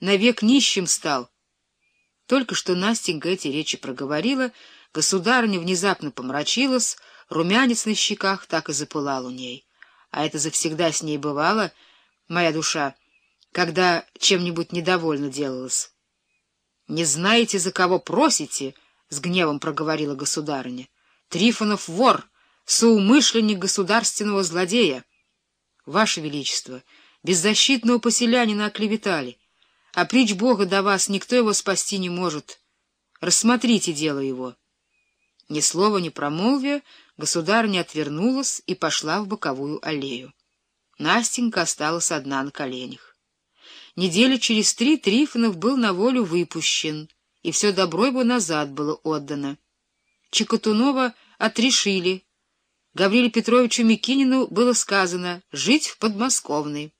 навек нищим стал. Только что Настенька эти речи проговорила, государыня внезапно помрачилась, румянец на щеках так и запылал у ней. А это завсегда с ней бывало, моя душа, когда чем-нибудь недовольно делалась. — Не знаете, за кого просите? — с гневом проговорила государыня. — Трифонов вор, соумышленник государственного злодея. Ваше Величество, беззащитного поселянина оклеветали, а притч Бога до вас никто его спасти не может. Рассмотрите дело его. Ни слова не промолвия, государыня отвернулась и пошла в боковую аллею. Настенька осталась одна на коленях. Недели через три Трифонов был на волю выпущен, и все добро его назад было отдано. Чекотунова отрешили, Гавриле Петровичу Микинину было сказано жить в подмосковной.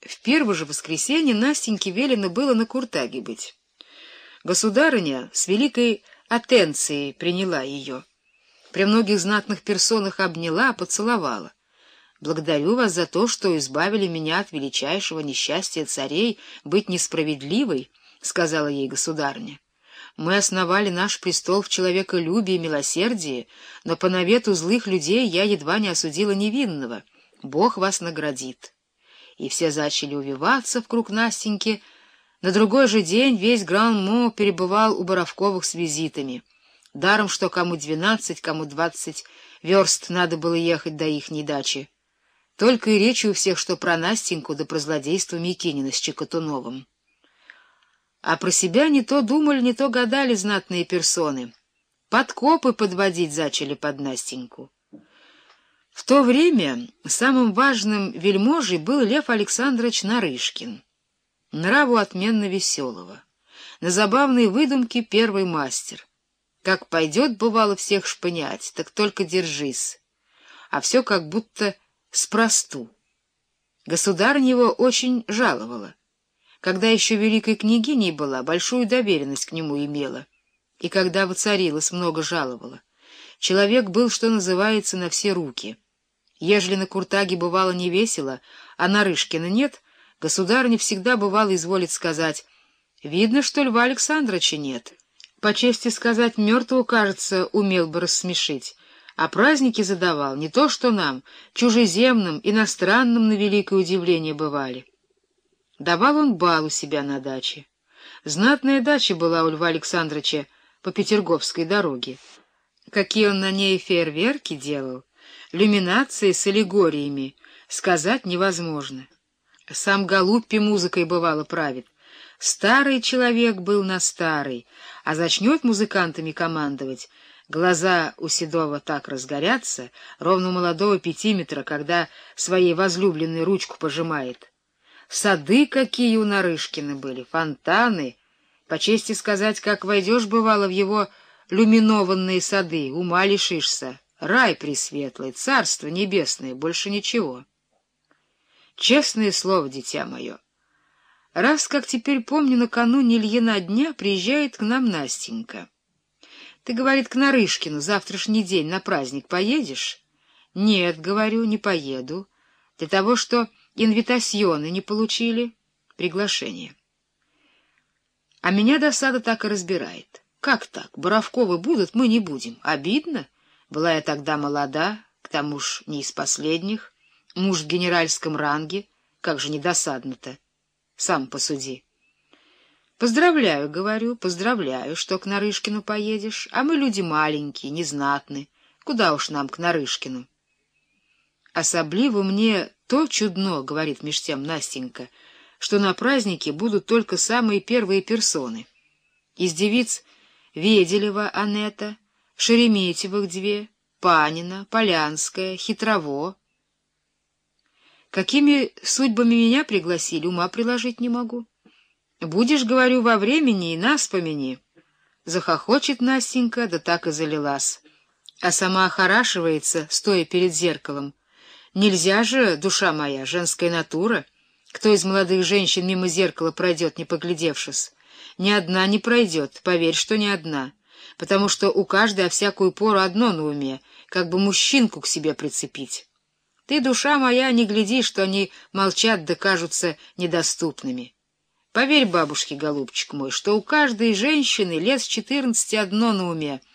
В первое же воскресенье Настеньке велено было на Куртаге быть. Государыня с великой атенцией приняла ее. При многих знатных персонах обняла, поцеловала. Благодарю вас за то, что избавили меня от величайшего несчастья царей быть несправедливой, — сказала ей государыня. Мы основали наш престол в человеколюбии и милосердии, но по навету злых людей я едва не осудила невинного. Бог вас наградит. И все зачали увиваться в круг Настеньки. На другой же день весь Гран-Мо перебывал у Боровковых с визитами. Даром, что кому двенадцать, кому двадцать верст надо было ехать до ихней дачи. Только и речи у всех, что про Настеньку да про злодейство Микинина с Чекотуновым. А про себя не то думали, не то гадали знатные персоны. Подкопы подводить зачали под Настеньку. В то время самым важным вельможей был Лев Александрович Нарышкин. Нраву отменно веселого. На забавные выдумки первый мастер. Как пойдет, бывало, всех шпынять, так только держись. А все как будто спросту. Государь его очень жаловала когда еще великой княгиней была, большую доверенность к нему имела, и когда воцарилась, много жаловала. Человек был, что называется, на все руки. Ежели на Куртаге бывало не весело, а на Рышкина нет, государыня всегда бывало изволит сказать, «Видно, что Льва Александровича нет». По чести сказать, мертвого, кажется, умел бы рассмешить, а праздники задавал не то что нам, чужеземным, иностранным на великое удивление бывали. Давал он бал у себя на даче. Знатная дача была у Льва Александровича по Петерговской дороге. Какие он на ней фейерверки делал, люминации с аллегориями, сказать невозможно. Сам Голуппи музыкой бывало правит. Старый человек был на старый, а зачнет музыкантами командовать, глаза у Седова так разгорятся, ровно молодого пятиметра, когда своей возлюбленной ручку пожимает. Сады какие у Нарышкина были, фонтаны. По чести сказать, как войдешь, бывало, в его люминованные сады, ума лишишься. Рай пресветлый, царство небесное, больше ничего. Честное слово, дитя мое, раз, как теперь помню, накануне Ильина дня приезжает к нам Настенька. Ты, говорит, к Нарышкину завтрашний день на праздник поедешь? Нет, говорю, не поеду. Для того, что инвитасьоны не получили, приглашение. А меня досада так и разбирает. Как так? Боровковы будут, мы не будем. Обидно. Была я тогда молода, к тому ж не из последних. Муж в генеральском ранге. Как же недосадно-то? Сам посуди. Поздравляю, говорю, поздравляю, что к Нарышкину поедешь. А мы люди маленькие, незнатные. Куда уж нам к Нарышкину? Особливо мне то чудно, — говорит меж тем Настенька, — что на празднике будут только самые первые персоны. Из девиц Веделева Анетта, Шереметьевых две, Панина, Полянская, Хитрово. Какими судьбами меня пригласили, ума приложить не могу. Будешь, говорю, во времени и нас помяни. Захохочет Настенька, да так и залилась. А сама охорашивается, стоя перед зеркалом, Нельзя же, душа моя, женская натура. Кто из молодых женщин мимо зеркала пройдет, не поглядевшись? Ни одна не пройдет, поверь, что ни одна. Потому что у каждой всякую пору одно на уме, как бы мужчинку к себе прицепить. Ты, душа моя, не гляди, что они молчат да кажутся недоступными. Поверь бабушке, голубчик мой, что у каждой женщины лет четырнадцати одно на уме —